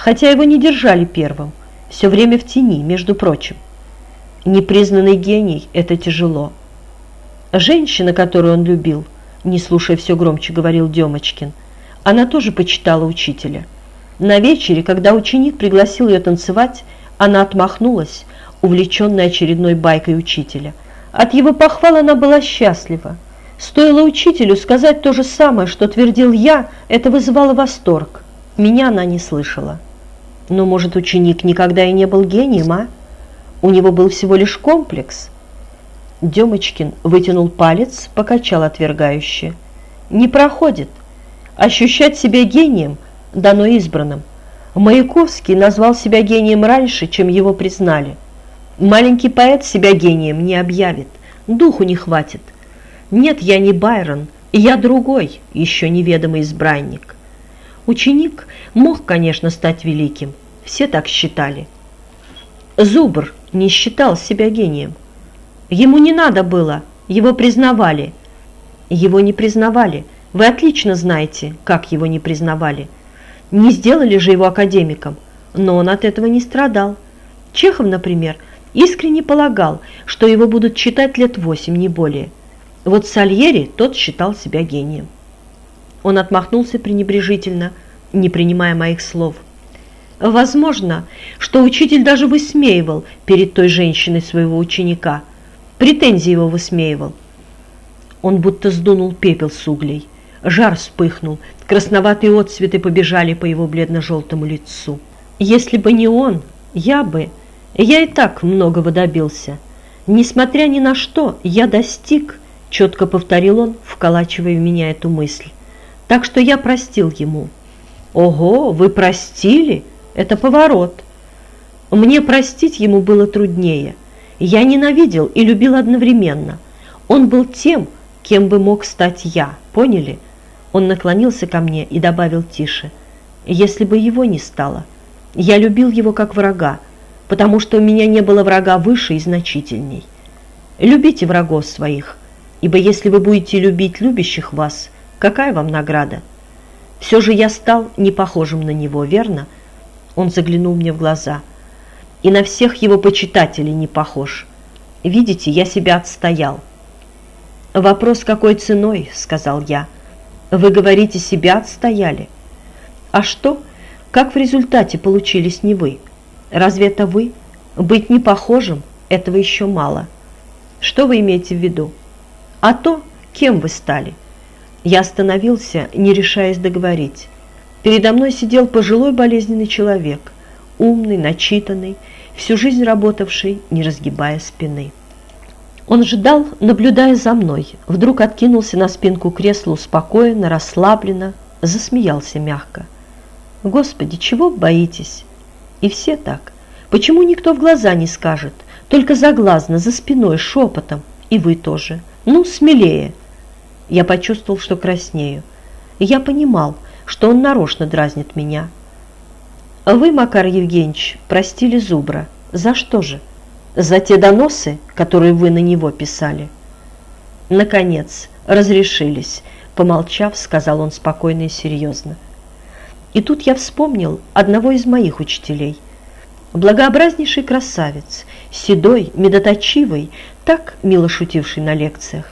хотя его не держали первым, все время в тени, между прочим. Непризнанный гений – это тяжело. Женщина, которую он любил, не слушая все громче, говорил Демочкин, она тоже почитала учителя. На вечере, когда ученик пригласил ее танцевать, она отмахнулась, увлеченная очередной байкой учителя. От его похвал она была счастлива. Стоило учителю сказать то же самое, что твердил я, это вызывало восторг. Меня она не слышала. Но, может, ученик никогда и не был гением, а? У него был всего лишь комплекс. Демочкин вытянул палец, покачал отвергающе. Не проходит. Ощущать себя гением дано избранным. Маяковский назвал себя гением раньше, чем его признали. Маленький поэт себя гением не объявит, духу не хватит. Нет, я не Байрон, я другой, еще неведомый избранник. Ученик мог, конечно, стать великим, все так считали. Зубр не считал себя гением. Ему не надо было, его признавали. Его не признавали, вы отлично знаете, как его не признавали. Не сделали же его академиком, но он от этого не страдал. Чехов, например, искренне полагал, что его будут читать лет восемь, не более – вот Сальери тот считал себя гением. Он отмахнулся пренебрежительно, не принимая моих слов. Возможно, что учитель даже высмеивал перед той женщиной своего ученика, претензии его высмеивал. Он будто сдунул пепел с углей. Жар вспыхнул, красноватые отцветы побежали по его бледно-желтому лицу. Если бы не он, я бы... Я и так многого добился. Несмотря ни на что, я достиг четко повторил он, вколачивая в меня эту мысль. Так что я простил ему. Ого, вы простили? Это поворот. Мне простить ему было труднее. Я ненавидел и любил одновременно. Он был тем, кем бы мог стать я, поняли? Он наклонился ко мне и добавил тише. Если бы его не стало. Я любил его как врага, потому что у меня не было врага выше и значительней. Любите врагов своих, ибо если вы будете любить любящих вас, какая вам награда? Все же я стал не похожим на него, верно? Он заглянул мне в глаза. И на всех его почитателей не похож. Видите, я себя отстоял. «Вопрос, какой ценой?» – сказал я. «Вы говорите, себя отстояли. А что, как в результате получились не вы? Разве это вы? Быть не похожим – этого еще мало. Что вы имеете в виду?» а то, кем вы стали. Я остановился, не решаясь договорить. Передо мной сидел пожилой болезненный человек, умный, начитанный, всю жизнь работавший, не разгибая спины. Он ждал, наблюдая за мной, вдруг откинулся на спинку кресла спокойно, расслабленно, засмеялся мягко. «Господи, чего боитесь?» И все так. Почему никто в глаза не скажет, только заглазно, за спиной, шепотом, и вы тоже – «Ну, смелее!» Я почувствовал, что краснею. я понимал, что он нарочно дразнит меня. «Вы, Макар Евгеньевич, простили Зубра. За что же? За те доносы, которые вы на него писали?» «Наконец, разрешились», — помолчав, сказал он спокойно и серьезно. И тут я вспомнил одного из моих учителей — Благообразнейший красавец, седой, медоточивый, так мило шутивший на лекциях.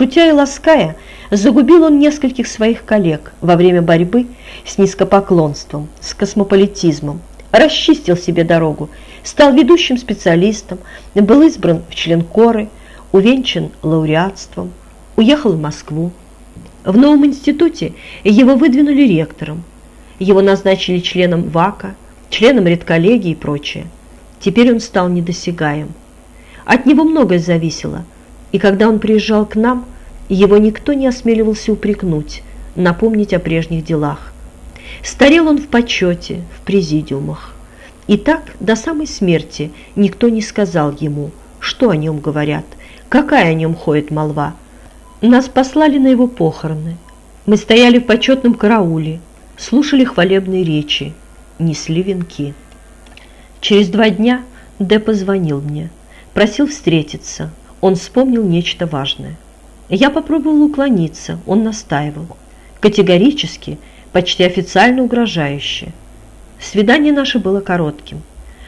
Шутя и лаская, загубил он нескольких своих коллег во время борьбы с низкопоклонством, с космополитизмом, расчистил себе дорогу, стал ведущим специалистом, был избран в член коры, увенчан лауреатством, уехал в Москву. В новом институте его выдвинули ректором, его назначили членом ВАКа, членом редколлегии и прочее. Теперь он стал недосягаем. От него многое зависело, и когда он приезжал к нам, его никто не осмеливался упрекнуть, напомнить о прежних делах. Старел он в почете, в президиумах. И так до самой смерти никто не сказал ему, что о нем говорят, какая о нем ходит молва. Нас послали на его похороны. Мы стояли в почетном карауле, слушали хвалебные речи, несли венки. Через два дня Д позвонил мне, просил встретиться. Он вспомнил нечто важное. Я попробовал уклониться, он настаивал. Категорически, почти официально угрожающе. Свидание наше было коротким.